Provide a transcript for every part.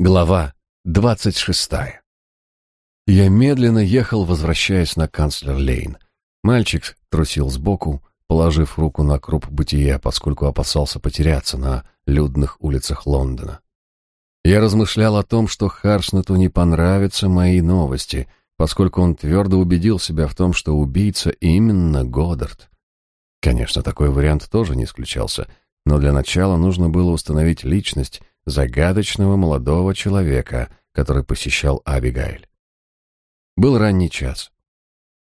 Глава двадцать шестая. Я медленно ехал, возвращаясь на канцлер-лейн. Мальчик трусил сбоку, положив руку на круп бытия, поскольку опасался потеряться на людных улицах Лондона. Я размышлял о том, что Харшнету не понравятся мои новости, поскольку он твердо убедил себя в том, что убийца именно Годдард. Конечно, такой вариант тоже не исключался, но для начала нужно было установить личность загадочного молодого человека, который посещал Абигайль. Был ранний час.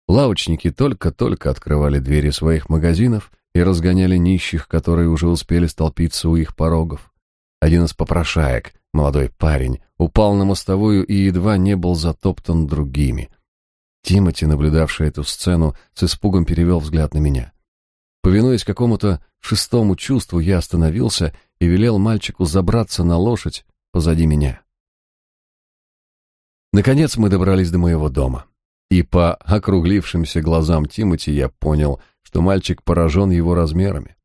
Лавочники только-только открывали двери своих магазинов и разгоняли нищих, которые уже успели столпиться у их порогов. Один из попрошаек, молодой парень, упал на мостовую и едва не был затоптан другими. Тимоти, наблюдавший эту сцену, с испугом перевел взгляд на меня. Повинуясь какому-то шестому чувству, я остановился и велел мальчику забраться на лошадь позади меня. Наконец мы добрались до моего дома. И по округлившимся глазам Тимати я понял, что мальчик поражен его размерами.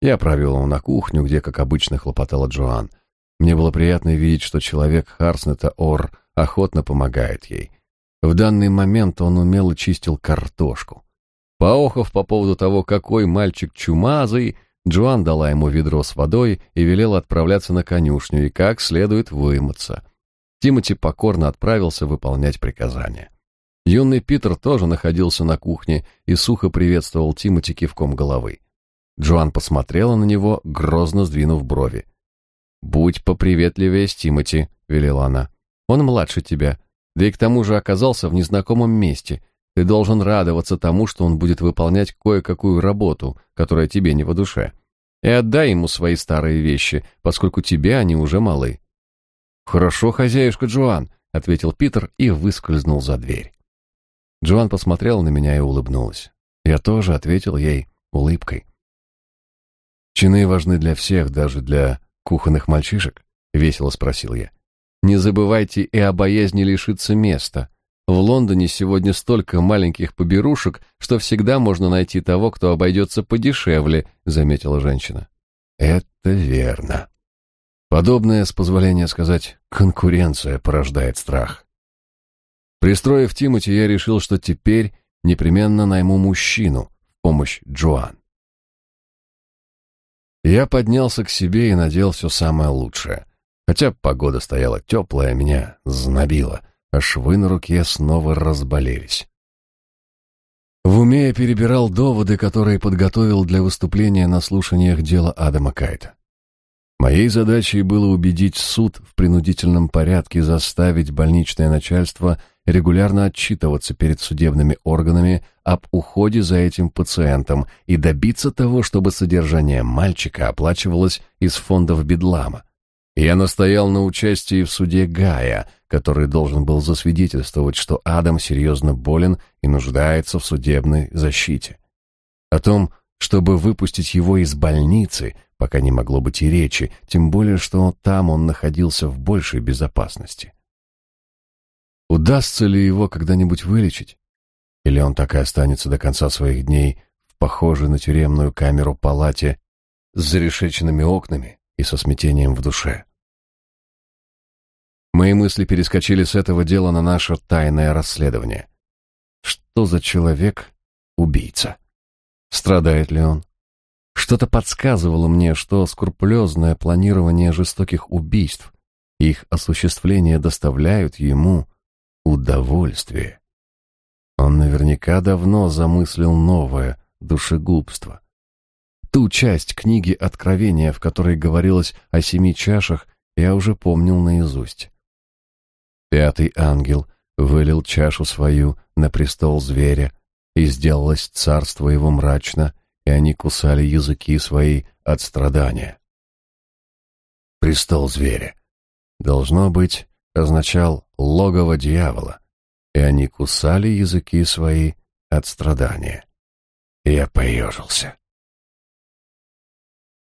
Я провел его на кухню, где, как обычно, хлопотала Джоан. Мне было приятно видеть, что человек Харснета Ор охотно помогает ей. В данный момент он умело чистил картошку. Поохов по поводу того, какой мальчик чумазый, Джоан дала ему ведро с водой и велела отправляться на конюшню и как следует вымыться. Тимоти покорно отправился выполнять приказания. Юный Питер тоже находился на кухне и сухо приветствовал Тимоти кивком головы. Джоан посмотрела на него, грозно сдвинув брови. «Будь поприветливее с Тимоти», — велела она. «Он младше тебя, да и к тому же оказался в незнакомом месте, ты должен радоваться тому, что он будет выполнять кое-какую работу, которая тебе не по душе. И отдай ему свои старые вещи, поскольку тебе они уже малы. Хорошо, хозяюшка Джоан, ответил Питер и выскользнул за дверь. Джоан посмотрела на меня и улыбнулась. Я тоже ответил ей улыбкой. Чины важны для всех, даже для кухонных мальчишек, весело спросил я. Не забывайте и о боязни лишиться места. В Лондоне сегодня столько маленьких поберушек, что всегда можно найти того, кто обойдется подешевле, заметила женщина. Это верно. Подобное, с позволения сказать, конкуренция порождает страх. Пристроив Тимоти, я решил, что теперь непременно найму мужчину в помощь Джоан. Я поднялся к себе и надел все самое лучшее. Хотя погода стояла теплая, меня знобило — а швы на руке снова разболелись. В уме я перебирал доводы, которые подготовил для выступления на слушаниях дела Адама Кайта. Моей задачей было убедить суд в принудительном порядке заставить больничное начальство регулярно отчитываться перед судебными органами об уходе за этим пациентом и добиться того, чтобы содержание мальчика оплачивалось из фондов Бедлама. Я настоял на участии в суде Гая, который должен был засвидетельствовать, что Адам серьезно болен и нуждается в судебной защите. О том, чтобы выпустить его из больницы, пока не могло быть и речи, тем более, что там он находился в большей безопасности. Удастся ли его когда-нибудь вылечить? Или он так и останется до конца своих дней в похожей на тюремную камеру палате с зарешеченными окнами, и со смятением в душе. Мои мысли перескочили с этого дела на наше тайное расследование. Что за человек убийца? Страдает ли он? Что-то подсказывало мне, что скрупулезное планирование жестоких убийств и их осуществление доставляют ему удовольствие. Он наверняка давно замыслил новое душегубство. Ту часть книги Откровения, в которой говорилось о семи чашах, я уже помнил наизусть. Пятый ангел вылил чашу свою на престол зверя, и сделалось царство его мрачно, и они кусали языки свои от страдания. Престол зверя, должно быть, означал логово дьявола, и они кусали языки свои от страдания. я поежился.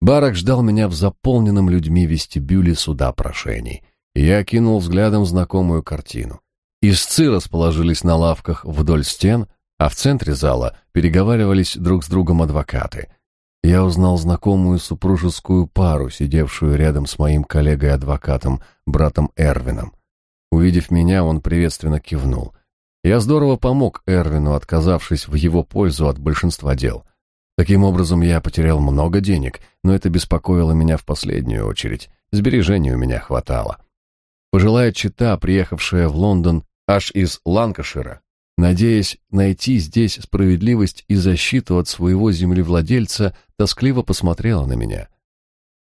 Барак ждал меня в заполненном людьми вестибюле суда прошений. Я окинул взглядом знакомую картину. Истцы расположились на лавках вдоль стен, а в центре зала переговаривались друг с другом адвокаты. я узнал знакомую супружескую пару, сидевшую рядом с моим коллегой-адвокатом, братом Эрвином. Увидев меня, он приветственно кивнул. Я здорово помог Эрвину, отказавшись в его пользу от большинства дел. Таким образом, я потерял много денег, но это беспокоило меня в последнюю очередь. Сбережений у меня хватало. Пожилая чита, приехавшая в Лондон аж из Ланкашира, надеясь найти здесь справедливость и защиту от своего землевладельца, тоскливо посмотрела на меня.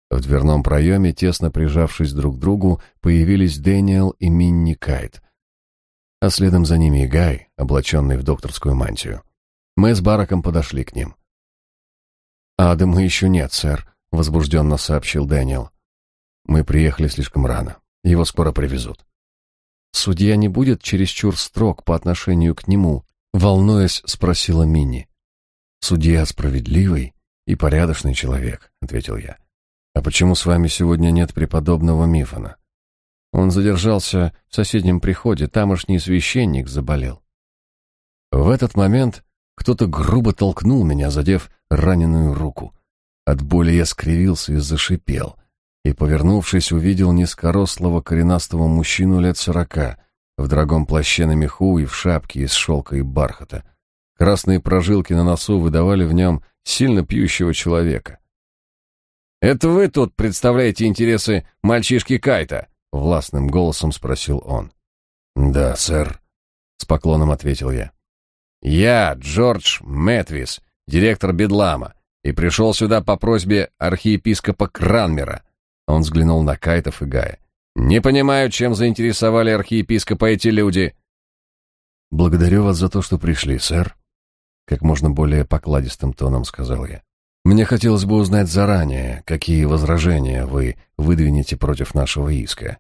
В дверном проеме, тесно прижавшись друг к другу, появились Дэниел и Минни Кайт, а следом за ними и Гай, облаченный в докторскую мантию. Мы с Бараком подошли к ним. «Адама еще нет, сэр», — возбужденно сообщил Дэниел. «Мы приехали слишком рано. Его скоро привезут». Судья не будет чересчур строг по отношению к нему, волнуясь, спросила Минни. Судья справедливый и порядочный человек, ответил я. А почему с вами сегодня нет преподобного Мифона? Он задержался в соседнем приходе, тамошний священник заболел. В этот момент кто-то грубо толкнул меня, задев раненую руку. От боли я скривился и зашипел и, повернувшись, увидел низкорослого коренастого мужчину лет сорока, в дорогом плаще на меху и в шапке из шелка и бархата. Красные прожилки на носу выдавали в нем сильно пьющего человека. «Это вы тут представляете интересы мальчишки Кайта?» — властным голосом спросил он. «Да, сэр», — с поклоном ответил я. «Я Джордж Мэтвис, директор Бедлама, и пришел сюда по просьбе архиепископа Кранмера. Он взглянул на Кайтов и Гая. «Не понимаю, чем заинтересовали архиепископа эти люди». «Благодарю вас за то, что пришли, сэр», — как можно более покладистым тоном сказал я. «Мне хотелось бы узнать заранее, какие возражения вы выдвинете против нашего иска.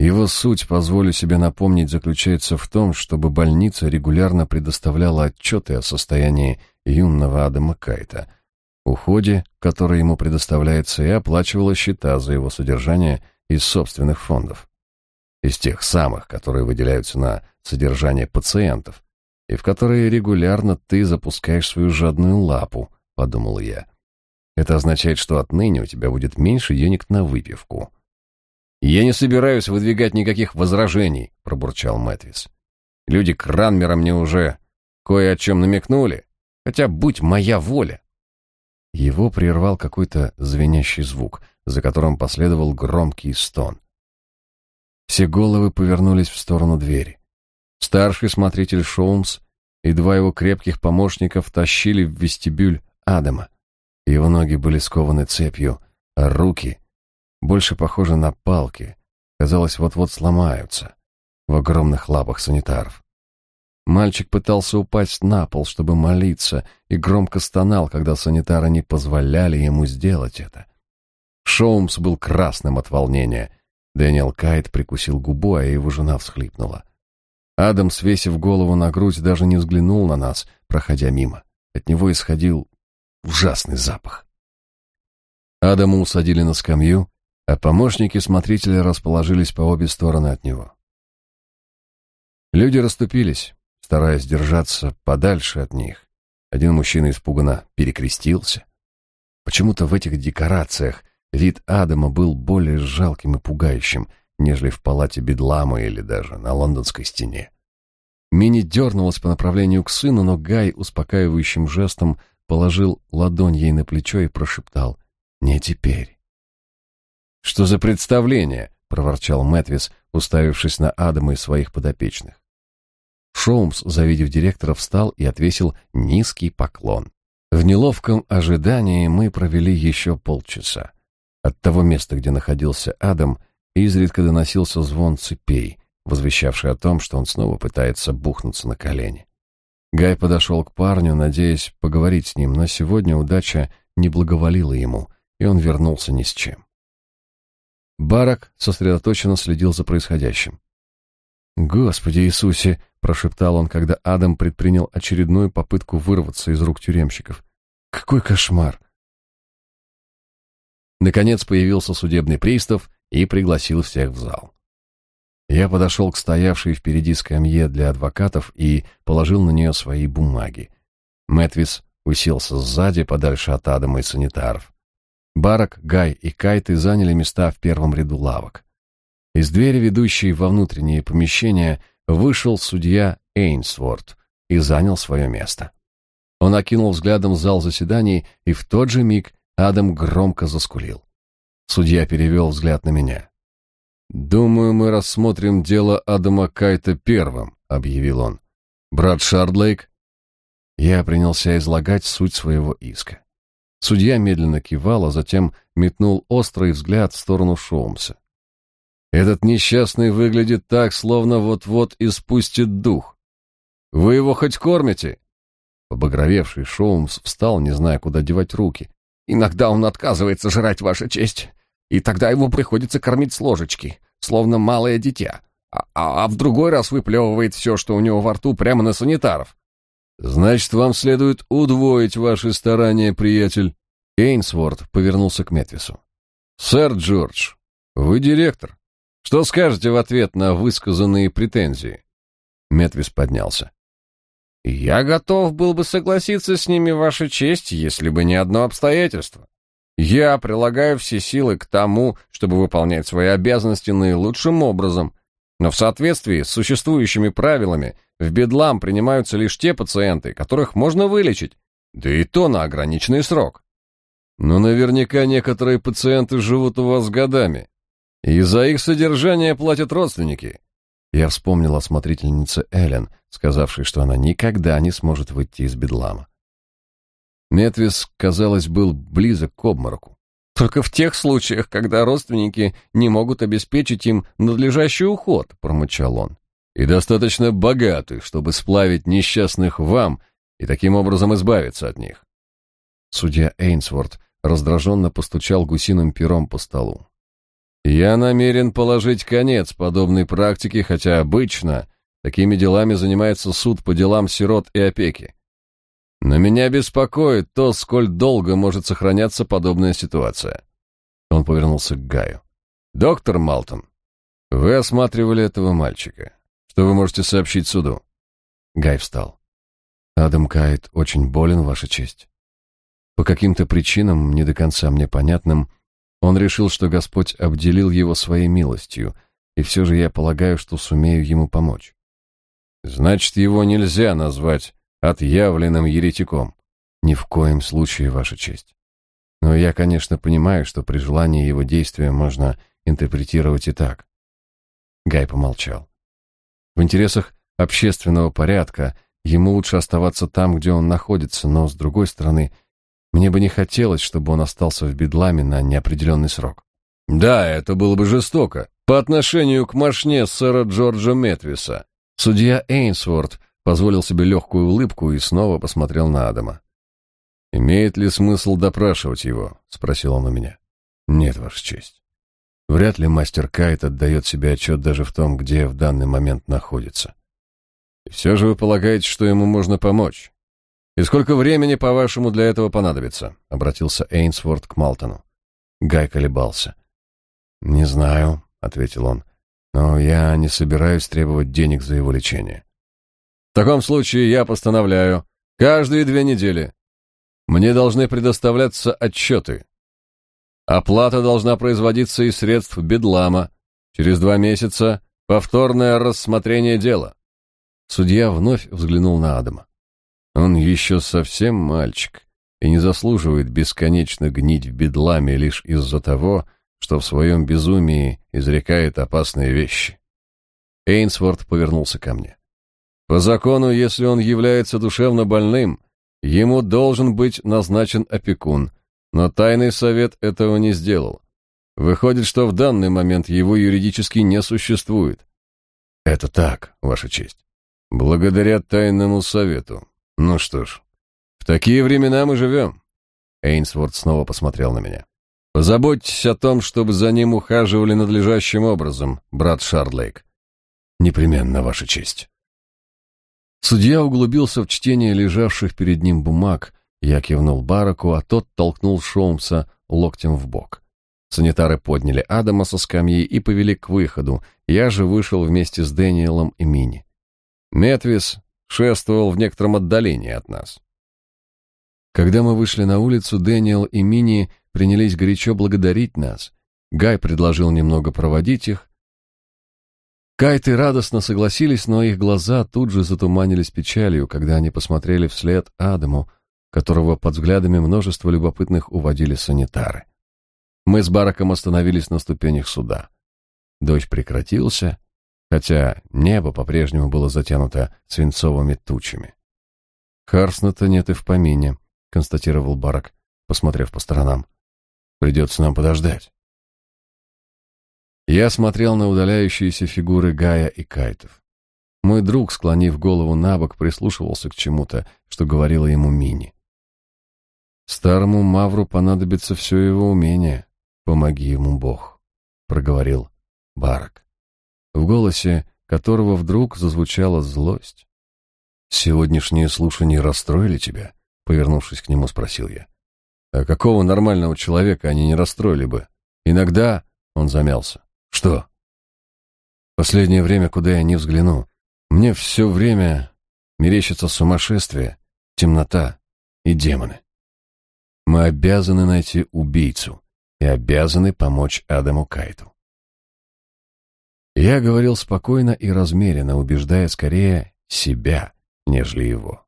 Его суть, позволю себе напомнить, заключается в том, чтобы больница регулярно предоставляла отчеты о состоянии юного Адама Кайта — уходе, который ему предоставляется, и оплачивала счета за его содержание из собственных фондов. Из тех самых, которые выделяются на содержание пациентов, и в которые регулярно ты запускаешь свою жадную лапу, подумал я. Это означает, что отныне у тебя будет меньше денег на выпивку. Я не собираюсь выдвигать никаких возражений, пробурчал Мэтвис. Люди Кранмера мне уже кое о чем намекнули, хотя будь моя воля, его прервал какой-то звенящий звук, за которым последовал громкий стон. Все головы повернулись в сторону двери. Старший смотритель Шоумс и два его крепких помощника втащили в вестибюль Адама. Его ноги были скованы цепью, а руки, больше похожи на палки, казалось, вот-вот сломаются в огромных лапах санитаров. Мальчик пытался упасть на пол, чтобы молиться, и громко стонал, когда санитары не позволяли ему сделать это. Шоумс был красным от волнения. Дэниел Кайт прикусил губу, а его жена всхлипнула. Адам, свесив голову на грудь, даже не взглянул на нас, проходя мимо. От него исходил ужасный запах. Адама усадили на скамью, а помощники смотрителя расположились по обе стороны от него. Люди расступились стараясь держаться подальше от них. Один мужчина испуганно перекрестился. Почему-то в этих декорациях вид Адама был более жалким и пугающим, нежели в палате Бедлама или даже на лондонской стене. Мини дернулась по направлению к сыну, но Гай успокаивающим жестом положил ладонь ей на плечо и прошептал «Не теперь». «Что за представление?» — проворчал Мэтвис, уставившись на Адама и своих подопечных. Шоумс, завидев директора, встал и отвесил низкий поклон. В неловком ожидании мы провели еще полчаса. От того места, где находился Адам, изредка доносился звон цепей, возвещавший о том, что он снова пытается бухнуться на колени. Гай подошел к парню, надеясь поговорить с ним, но сегодня удача не благоволила ему, и он вернулся ни с чем. Барак сосредоточенно следил за происходящим. «Господи Иисусе!» — прошептал он, когда Адам предпринял очередную попытку вырваться из рук тюремщиков. «Какой кошмар!» Наконец появился судебный пристав и пригласил всех в зал. Я подошел к стоявшей впереди скамье для адвокатов и положил на нее свои бумаги. Мэтвис уселся сзади, подальше от Адама и санитаров. Барак, Гай и Кайты заняли места в первом ряду лавок. Из двери, ведущей во внутреннее помещение, вышел судья Эйнсворт и занял свое место. Он окинул взглядом зал заседаний, и в тот же миг Адам громко заскулил. Судья перевел взгляд на меня. «Думаю, мы рассмотрим дело Адама Кайта первым», — объявил он. «Брат Шардлейк?» Я принялся излагать суть своего иска. Судья медленно кивал, а затем метнул острый взгляд в сторону Шоумса. «Этот несчастный выглядит так, словно вот-вот испустит дух. Вы его хоть кормите?» Побагровевший Шоумс встал, не зная, куда девать руки. «Иногда он отказывается жрать, Ваша честь, и тогда ему приходится кормить с ложечки, словно малое дитя, а, а, а в другой раз выплевывает все, что у него во рту, прямо на санитаров». «Значит, вам следует удвоить ваши старания, приятель». Эйнсворт повернулся к Метвису. «Сэр Джордж, вы директор. Что скажете в ответ на высказанные претензии?» Метвис поднялся. Я готов был бы согласиться с ними, Ваша честь, если бы не одно обстоятельство. Я прилагаю все силы к тому, чтобы выполнять свои обязанности наилучшим образом, но в соответствии с существующими правилами в бедлам принимаются лишь те пациенты, которых можно вылечить, да и то на ограниченный срок. Но наверняка некоторые пациенты живут у вас годами, и за их содержание платят родственники. Я вспомнил о смотрительнице Эллен, сказавшей, что она никогда не сможет выйти из бедлама. Метвис, казалось, был близок к обмороку. «Только в тех случаях, когда родственники не могут обеспечить им надлежащий уход», — промычал он. «И достаточно богаты, чтобы сплавить несчастных вам и таким образом избавиться от них». Судья Эйнсворт раздраженно постучал гусиным пером по столу. Я намерен положить конец подобной практике, хотя обычно такими делами занимается суд по делам сирот и опеки. Но меня беспокоит то, сколь долго может сохраняться подобная ситуация. Он повернулся к Гаю. Доктор Малтон, вы осматривали этого мальчика. Что вы можете сообщить суду? Гай встал. Адам Кайт очень болен, ваша честь. По каким-то причинам, не до конца мне понятным, он решил, что Господь обделил его своей милостью, и все же я полагаю, что сумею ему помочь. Значит, его нельзя назвать отъявленным еретиком. Ни в коем случае, Ваша честь. Но я, конечно, понимаю, что при желании его действия можно интерпретировать и так. Гай помолчал. В интересах общественного порядка ему лучше оставаться там, где он находится, но, с другой стороны, мне бы не хотелось, чтобы он остался в бедламе на неопределенный срок. Да, это было бы жестоко. По отношению к мошне сэра Джорджа Метвиса. Судья Эйнсворт позволил себе легкую улыбку и снова посмотрел на Адама. «Имеет ли смысл допрашивать его?» — спросил он у меня. «Нет, Ваша честь. Вряд ли мастер Кайт отдает себе отчет даже в том, где в данный момент находится. И все же вы полагаете, что ему можно помочь?» «И сколько времени, по-вашему, для этого понадобится?» — обратился Эйнсворт к Малтону. Гай колебался. «Не знаю», — ответил он, — «но я не собираюсь требовать денег за его лечение». «В таком случае я постановляю, каждые две недели мне должны предоставляться отчеты. Оплата должна производиться из средств бедлама. Через два месяца повторное рассмотрение дела». Судья вновь взглянул на Адама. Он еще совсем мальчик и не заслуживает бесконечно гнить в бедламе лишь из-за того, что в своем безумии изрекает опасные вещи. Эйнсворт повернулся ко мне. По закону, если он является душевно больным, ему должен быть назначен опекун, но тайный совет этого не сделал. Выходит, что в данный момент его юридически не существует. Это так, Ваша честь. Благодаря тайному совету. Ну что ж, в такие времена мы живем. Эйнсворт снова посмотрел на меня. Позаботьтесь о том, чтобы за ним ухаживали надлежащим образом, брат Шардлейк. Непременно, Ваша честь. Судья углубился в чтение лежавших перед ним бумаг. Я кивнул Бараку, а тот толкнул Шоумса локтем в бок. Санитары подняли Адама со скамьи и повели к выходу. Я же вышел вместе с Дэниелом и Мини. Метвис шествовал в некотором отдалении от нас. Когда мы вышли на улицу, Дэниел и Мини принялись горячо благодарить нас. Гай предложил немного проводить их. Кайты радостно согласились, но их глаза тут же затуманились печалью, когда они посмотрели вслед Адаму, которого под взглядами множества любопытных уводили санитары. Мы с Бараком остановились на ступенях суда. Дождь прекратился, хотя небо по-прежнему было затянуто свинцовыми тучами. «Харснета нет и в помине», — констатировал Барак, посмотрев по сторонам. «Придется нам подождать». Я смотрел на удаляющиеся фигуры Гая и Кайтов. Мой друг, склонив голову на бок, прислушивался к чему-то, что говорила ему Мини. «Старому Мавру понадобится все его умение. Помоги ему, Бог», — проговорил Барак, в голосе которого вдруг зазвучала злость. «Сегодняшние слушания расстроили тебя?» — повернувшись к нему, спросил я. «А какого нормального человека они не расстроили бы? Иногда...» — он замялся. «Что?» «Последнее время, куда я не взгляну, мне все время мерещится сумасшествие, темнота и демоны. Мы обязаны найти убийцу и обязаны помочь Адаму Кайту. Я говорил спокойно и размеренно, убеждая скорее себя, нежели его.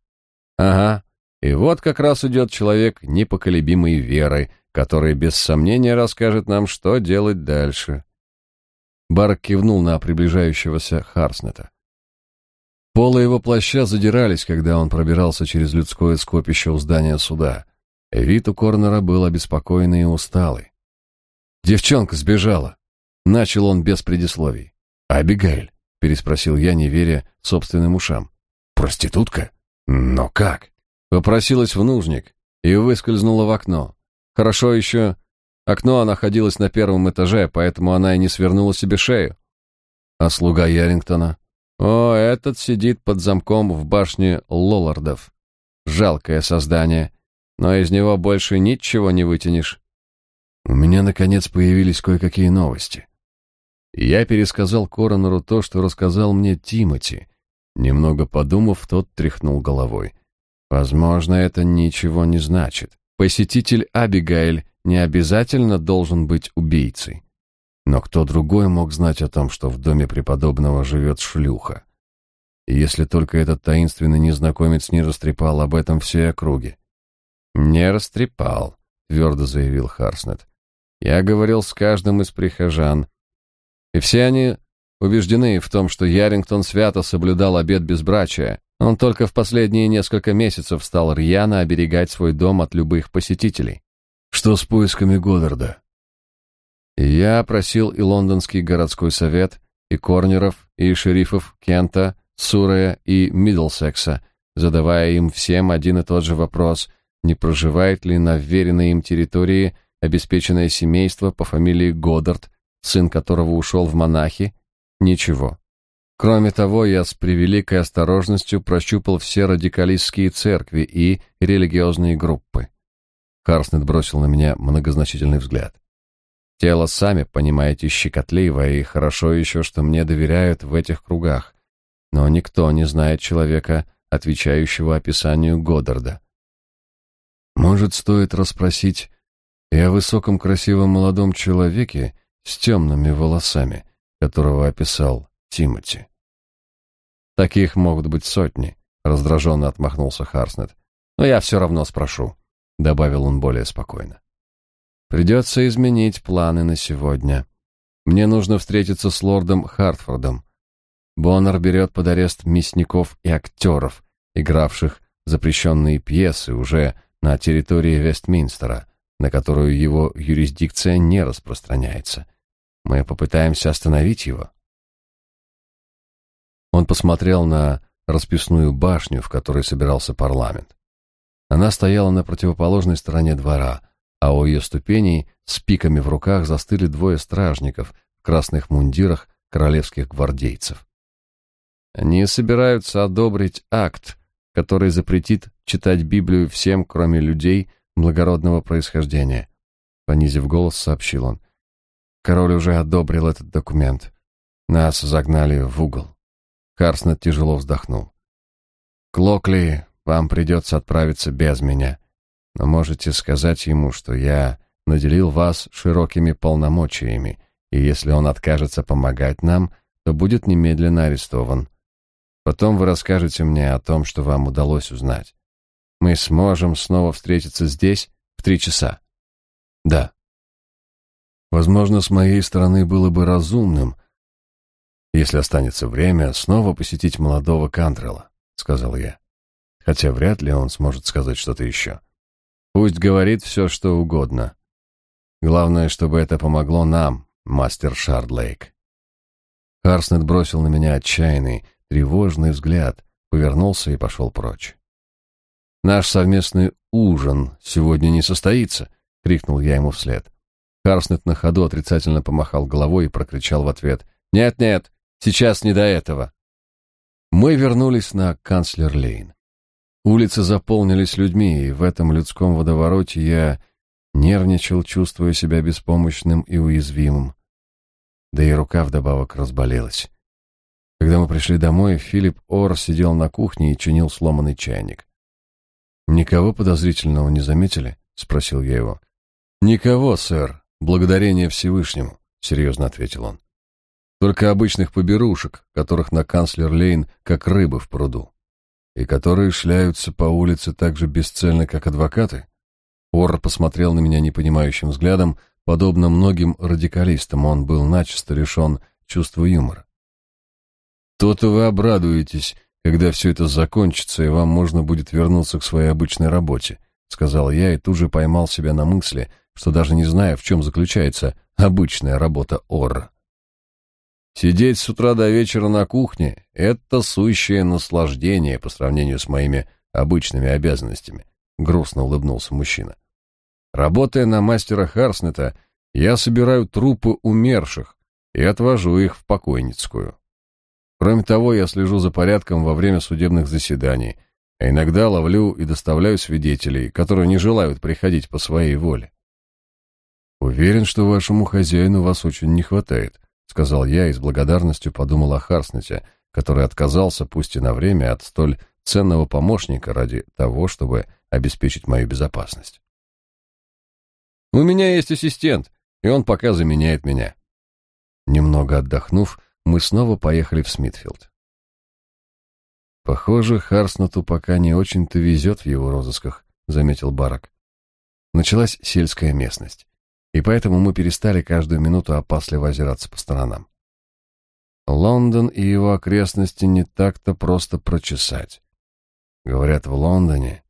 Ага, и вот как раз идет человек непоколебимой веры, который без сомнения расскажет нам, что делать дальше. Барк кивнул на приближающегося Харснета. Полы его плаща задирались, когда он пробирался через людское скопище у здания суда. Вид у Корнера был обеспокоенный и усталый. «Девчонка сбежала!» Начал он без предисловий. «Абигаэль?» — переспросил я, не веря собственным ушам. «Проститутка? Но как?» Попросилась в нужник и выскользнула в окно. Хорошо еще окно находилось на первом этаже, поэтому она и не свернула себе шею. А слуга Ярингтона? О, этот сидит под замком в башне Лолардов. Жалкое создание, но из него больше ничего не вытянешь. У меня, наконец, появились кое-какие новости. Я пересказал Коронеру то, что рассказал мне Тимати. Немного подумав, тот тряхнул головой. Возможно, это ничего не значит. Посетитель Абигайль не обязательно должен быть убийцей. Но кто другой мог знать о том, что в доме преподобного живет шлюха? Если только этот таинственный незнакомец не растрепал об этом всей округе. «Не растрепал», — твердо заявил Харснет. «Я говорил с каждым из прихожан, и все они убеждены в том, что Ярингтон свято соблюдал обет безбрачия. Он только в последние несколько месяцев стал рьяно оберегать свой дом от любых посетителей. Что с поисками Годдарда? Я просил и лондонский городской совет, и корнеров, и шерифов Кента, Сурая и Миддлсекса, задавая им всем один и тот же вопрос, не проживает ли на вверенной им территории обеспеченное семейство по фамилии Годдард, сын которого ушел в монахи? Ничего. Кроме того, я с превеликой осторожностью прощупал все радикалистские церкви и религиозные группы. Харснет бросил на меня многозначительный взгляд. Тело, сами понимаете, щекотливое, и хорошо еще, что мне доверяют в этих кругах. Но никто не знает человека, отвечающего описанию Годдарда. Может, стоит расспросить и о высоком красивом молодом человеке с темными волосами, которого описал Тимоти. Таких могут быть сотни, раздраженно отмахнулся Харснет. Но я все равно спрошу, добавил он более спокойно. Придется изменить планы на сегодня. Мне нужно встретиться с лордом Хартфордом. Боннер берет под арест мясников и актеров, игравших запрещенные пьесы уже на территории Вестминстера, на которую его юрисдикция не распространяется. Мы попытаемся остановить его. Он посмотрел на расписную башню, в которой собирался парламент. Она стояла на противоположной стороне двора, а у ее ступеней с пиками в руках застыли двое стражников в красных мундирах королевских гвардейцев. Они собираются одобрить акт, который запретит читать Библию всем, кроме людей благородного происхождения. Понизив голос, сообщил он. Король уже одобрил этот документ. Нас загнали в угол. Харснет тяжело вздохнул. Клокли, вам придется отправиться без меня. но можете сказать ему, что я наделил вас широкими полномочиями, и если он откажется помогать нам, то будет немедленно арестован. Потом вы расскажете мне о том, что вам удалось узнать. Мы сможем снова встретиться здесь в три часа. Да. Возможно, с моей стороны было бы разумным, если останется время, снова посетить молодого Кантрела, сказал я. Хотя вряд ли он сможет сказать что-то еще. Пусть говорит все, что угодно. Главное, чтобы это помогло нам, мастер Шардлейк. Харснет бросил на меня отчаянный, тревожный взгляд, повернулся и пошел прочь. «Наш совместный ужин сегодня не состоится!» — крикнул я ему вслед. Харснет на ходу отрицательно помахал головой и прокричал в ответ. «Нет-нет, сейчас не до этого!» Мы вернулись на Канцлер-Лейн. Улицы заполнились людьми, и в этом людском водовороте я нервничал, чувствуя себя беспомощным и уязвимым. Да и рука вдобавок разболелась. Когда мы пришли домой, Филипп Ор сидел на кухне и чинил сломанный чайник. «Никого подозрительного не заметили?» — спросил я его. «Никого, сэр. Благодарение Всевышнему», — серьезно ответил он. «Только обычных поберушек, которых на канцлер-лейн как рыбы в пруду. И которые шляются по улице так же бесцельно, как адвокаты?» Ор посмотрел на меня непонимающим взглядом, подобно многим радикалистам, он был начисто лишен чувства юмора. То-то вы обрадуетесь, когда все это закончится, и вам можно будет вернуться к своей обычной работе, сказал я и тут же поймал себя на мысли, что даже не знаю, в чем заключается обычная работа Орра. Сидеть с утра до вечера на кухне — это сущее наслаждение по сравнению с моими обычными обязанностями, — грустно улыбнулся мужчина. Работая на мастера Харснета, я собираю трупы умерших и отвожу их в покойницкую. Кроме того, я слежу за порядком во время судебных заседаний, а иногда ловлю и доставляю свидетелей, которые не желают приходить по своей воле. Уверен, что вашему хозяину вас очень не хватает, сказал я и с благодарностью подумал о Харснете, который отказался, пусть и на время, от столь ценного помощника ради того, чтобы обеспечить мою безопасность. У меня есть ассистент, и он пока заменяет меня. Немного отдохнув, мы снова поехали в Смитфилд. Похоже, Харснету пока не очень-то везет в его розысках, заметил Барак. Началась сельская местность, и поэтому мы перестали каждую минуту опасливо озираться по сторонам. Лондон и его окрестности не так-то просто прочесать. Говорят, в Лондоне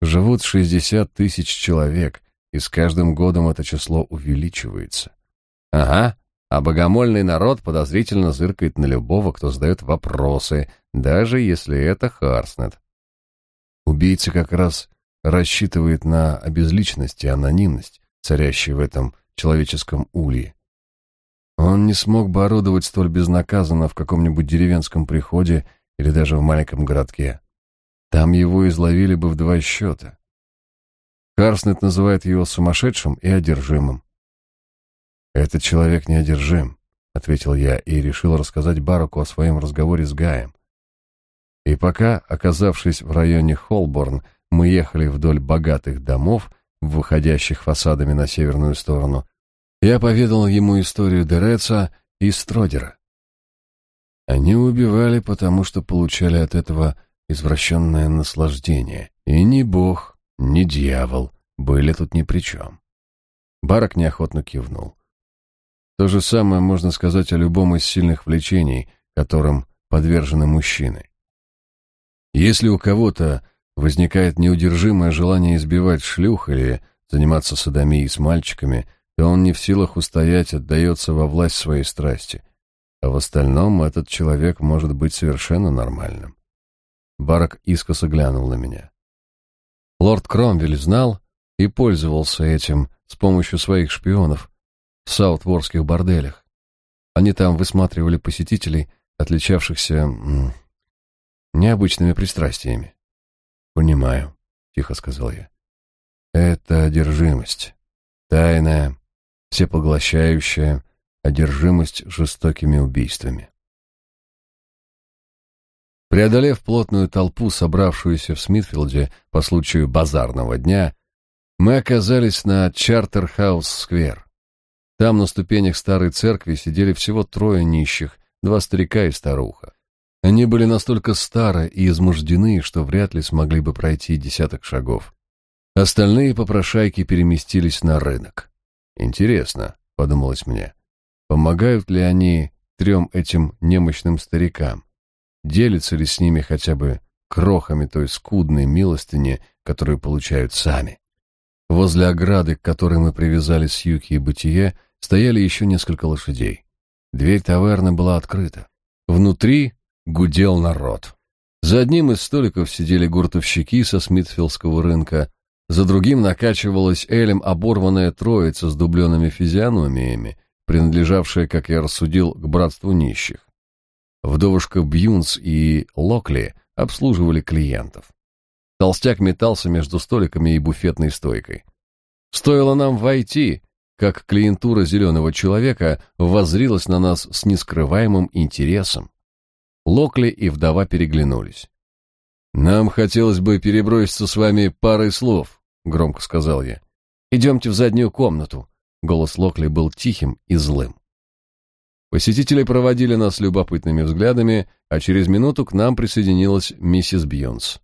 живут 60 тысяч человек, и с каждым годом это число увеличивается. Ага, а богомольный народ подозрительно зыркает на любого, кто задает вопросы, даже если это Харснет. Убийца как раз рассчитывает на обезличенность и анонимность, царящие в этом человеческом улье. Он не смог бы орудовать столь безнаказанно в каком-нибудь деревенском приходе или даже в маленьком городке. Там его изловили бы в два счета. Харснет называет его сумасшедшим и одержимым. «Этот человек неодержим», — ответил я и решил рассказать Бараку о своем разговоре с Гаем. И пока, оказавшись в районе Холборн, мы ехали вдоль богатых домов, выходящих фасадами на северную сторону, я поведал ему историю Дереца и Стродера. Они убивали, потому что получали от этого извращенное наслаждение, и ни бог, ни дьявол были тут ни при чем. Барак неохотно кивнул. То же самое можно сказать о любом из сильных влечений, которым подвержены мужчины. Если у кого-то возникает неудержимое желание избивать шлюх или заниматься садомией с мальчиками, то он не в силах устоять, отдается во власть своей страсти. А в остальном этот человек может быть совершенно нормальным. Барак искоса глянул на меня. Лорд Кромвель знал и пользовался этим с помощью своих шпионов, в саутворских борделях. Они там высматривали посетителей, отличавшихся м, необычными пристрастиями. «Понимаю», — тихо сказал я. «Это одержимость. Тайная, всепоглощающая одержимость жестокими убийствами». Преодолев плотную толпу, собравшуюся в Смитфилде по случаю базарного дня, Мы оказались на Чартерхаус-сквер. Там на ступенях старой церкви сидели всего трое нищих, два старика и старуха. Они были настолько стары и измождены, что вряд ли смогли бы пройти десяток шагов. Остальные попрошайки переместились на рынок. Интересно, подумалось мне, помогают ли они трем этим немощным старикам? Делятся ли с ними хотя бы крохами той скудной милостыни, которую получают сами? Возле ограды, к которой мы привязали Сьюки и Бытие, стояли еще несколько лошадей. Дверь таверны была открыта. Внутри гудел народ. За одним из столиков сидели гуртовщики со Смитфилдского рынка, за другим накачивалась элем оборванная троица с дубленными физиономиями, принадлежавшая, как я рассудил, к братству нищих. Вдовушка Бьюнс и Локли обслуживали клиентов. Толстяк метался между столиками и буфетной стойкой. Стоило нам войти, как клиентура зеленого человека воззрилась на нас с нескрываемым интересом. Локли и вдова переглянулись. «Нам хотелось бы переброситься с вами парой слов», — громко сказал я. «Идемте в заднюю комнату». Голос Локли был тихим и злым. Посетители проводили нас любопытными взглядами, а через минуту к нам присоединилась миссис Бьонс.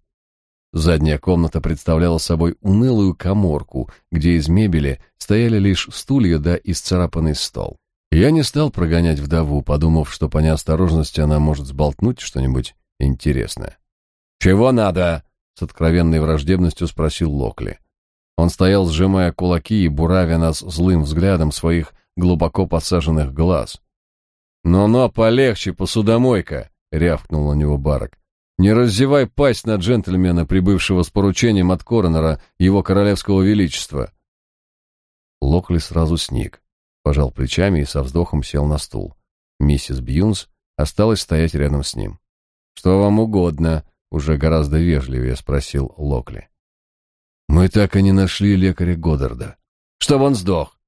Задняя комната представляла собой унылую каморку, где из мебели стояли лишь стулья да исцарапанный стол. Я не стал прогонять вдову, подумав, что по неосторожности она может сболтнуть что-нибудь интересное. «Чего надо?» — с откровенной враждебностью спросил Локли. Он стоял, сжимая кулаки и буравя нас злым взглядом своих глубоко посаженных глаз. «Но-но, полегче, посудомойка!» — рявкнул на него Барак. «Не раздевай пасть на джентльмена, прибывшего с поручением от коронера его королевского величества!» Локли сразу сник, пожал плечами и со вздохом сел на стул. Миссис Бьюнс осталась стоять рядом с ним. «Что вам угодно?» уже гораздо вежливее спросил Локли. Мы так и не нашли лекаря Годдарда. Чтобы он сдох.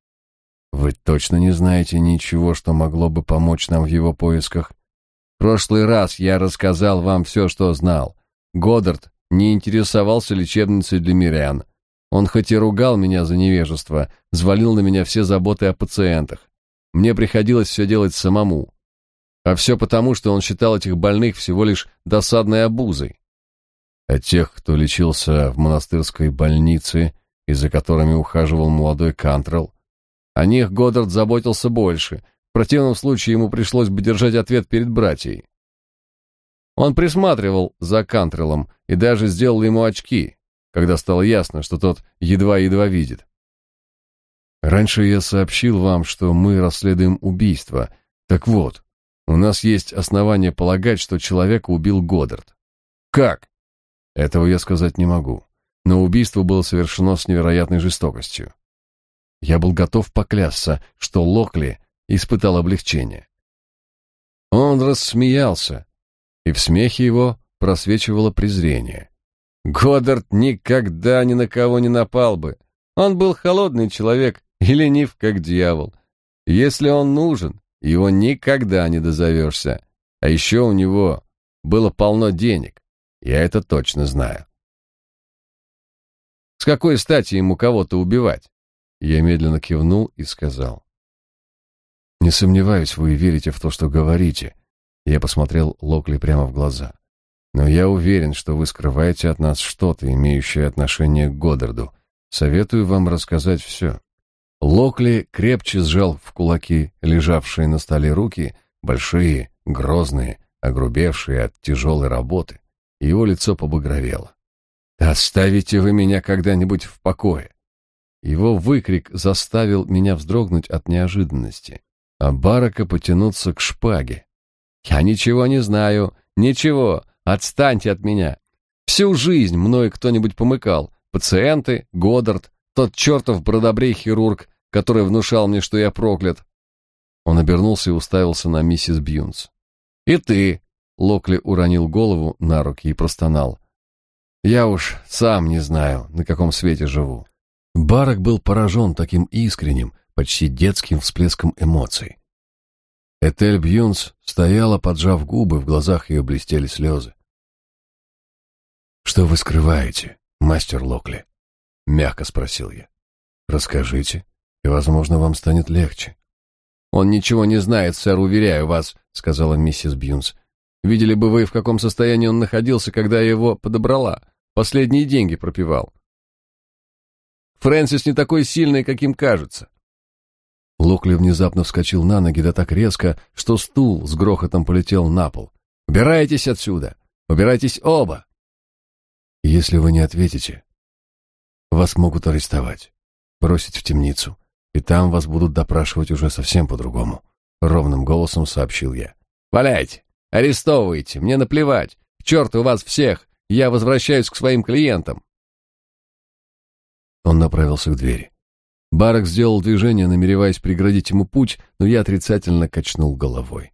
Вы точно не знаете ничего, что могло бы помочь нам в его поисках? Прошлый раз я рассказал вам все, что знал. Годдард не интересовался лечебницей для мирян. Он хоть и ругал меня за невежество, взвалил на меня все заботы о пациентах. Мне приходилось все делать самому. А все потому, что он считал этих больных всего лишь досадной обузой. А тех, кто лечился в монастырской больнице и за которыми ухаживал молодой Кантрелл, о них Годдард заботился больше. В противном случае ему пришлось бы держать ответ перед братьей. Он присматривал за Кантреллом и даже сделал ему очки, когда стало ясно, что тот едва-едва видит. Раньше я сообщил вам, что мы расследуем убийство. Так вот, у нас есть основания полагать, что человека убил Годдард. Как? Этого я сказать не могу. Но убийство было совершено с невероятной жестокостью. Я был готов поклясться, что Локли испытал облегчение. Он рассмеялся, и в смехе его просвечивало презрение. Годдард никогда ни на кого не напал бы. Он был холодный человек и ленив, как дьявол. Если он нужен, его никогда не дозовешься. А еще у него было полно денег. Я это точно знаю. С какой стати ему кого-то убивать? Я медленно кивнул и сказал. Не сомневаюсь, вы верите в то, что говорите. Я посмотрел Локли прямо в глаза. Но я уверен, что вы скрываете от нас что-то, имеющее отношение к Годдарду. Советую вам рассказать все. Локли крепче сжал в кулаки лежавшие на столе руки, большие, грозные, огрубевшие от тяжелой работы. Его лицо побагровело. «Оставите вы меня когда-нибудь в покое!» Его выкрик заставил меня вздрогнуть от неожиданности, а Барака потянуться к шпаге. «Я ничего не знаю, ничего, отстаньте от меня! Всю жизнь мной кто-нибудь помыкал, пациенты, Годдард, тот чертов бродобрей хирург, который внушал мне, что я проклят. Он обернулся и уставился на миссис Бьюнс. И ты, Локли уронил голову на руки и простонал. Я уж сам не знаю, на каком свете живу. Барак был поражен таким искренним, почти детским всплеском эмоций. Этель Бьюнс стояла, поджав губы, в глазах ее блестели слезы. «Что вы скрываете, мастер Локли?» мягко спросил я. Расскажите, и, возможно, вам станет легче. Он ничего не знает, сэр, уверяю вас, сказала миссис Бьюнс. Видели бы вы, в каком состоянии он находился, когда я его подобрала. Последние деньги пропивал. Фрэнсис не такой сильный, каким кажется. Локли внезапно вскочил на ноги да так резко, что стул с грохотом полетел на пол. «Убирайтесь отсюда! Убирайтесь оба!» «Если вы не ответите, вас могут арестовать, бросить в темницу, и там вас будут допрашивать уже совсем по-другому», — ровным голосом сообщил я. «Валяйте! Арестовывайте! Мне наплевать! К черту вас всех! Я возвращаюсь к своим клиентам!» Он направился к двери. Барак сделал движение, намереваясь преградить ему путь, но я отрицательно качнул головой.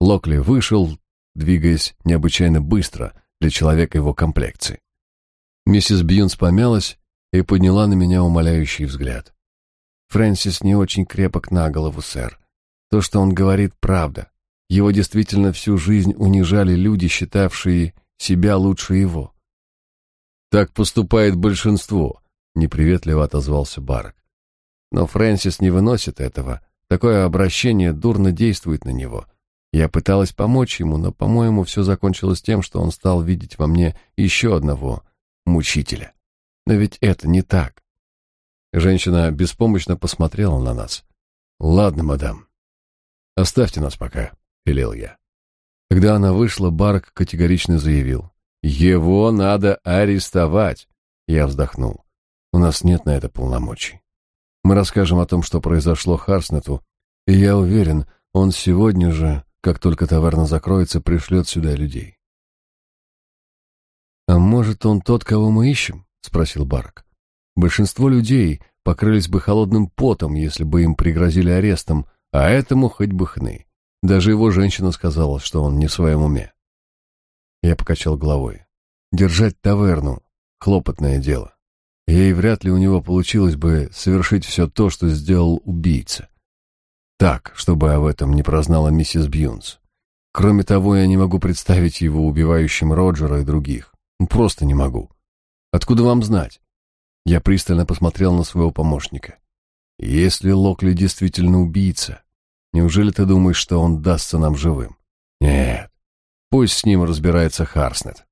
Локли вышел, двигаясь необычайно быстро для человека его комплекции. Миссис Бьюнс помялась и подняла на меня умоляющий взгляд. «Фрэнсис не очень крепок на голову, сэр. То, что он говорит, правда. Его действительно всю жизнь унижали люди, считавшие себя лучше его». «Так поступает большинство», — неприветливо отозвался Барак. Но Фрэнсис не выносит этого. Такое обращение дурно действует на него. Я пыталась помочь ему, но, по-моему, все закончилось тем, что он стал видеть во мне еще одного мучителя. Но ведь это не так. Женщина беспомощно посмотрела на нас. «Ладно, мадам, оставьте нас пока», — велел я. Когда она вышла, Барк категорично заявил. «Его надо арестовать!» Я вздохнул. «У нас нет на это полномочий. Мы расскажем о том, что произошло Харснету, и я уверен, он сегодня же, как только таверна закроется, пришлет сюда людей. «А может, он тот, кого мы ищем?» — спросил Барак. «Большинство людей покрылись бы холодным потом, если бы им пригрозили арестом, а этому хоть бы хны. Даже его женщина сказала, что он не в своем уме». Я покачал головой. «Держать таверну — хлопотное дело. Ей вряд ли у него получилось бы совершить все то, что сделал убийца. Так, чтобы об этом не прознала миссис Бьюнс. Кроме того, я не могу представить его убивающим Роджера и других. Ну, просто не могу. Откуда вам знать? Я пристально посмотрел на своего помощника. Если Локли действительно убийца, неужели ты думаешь, что он дастся нам живым? Нет. Пусть с ним разбирается Харснет.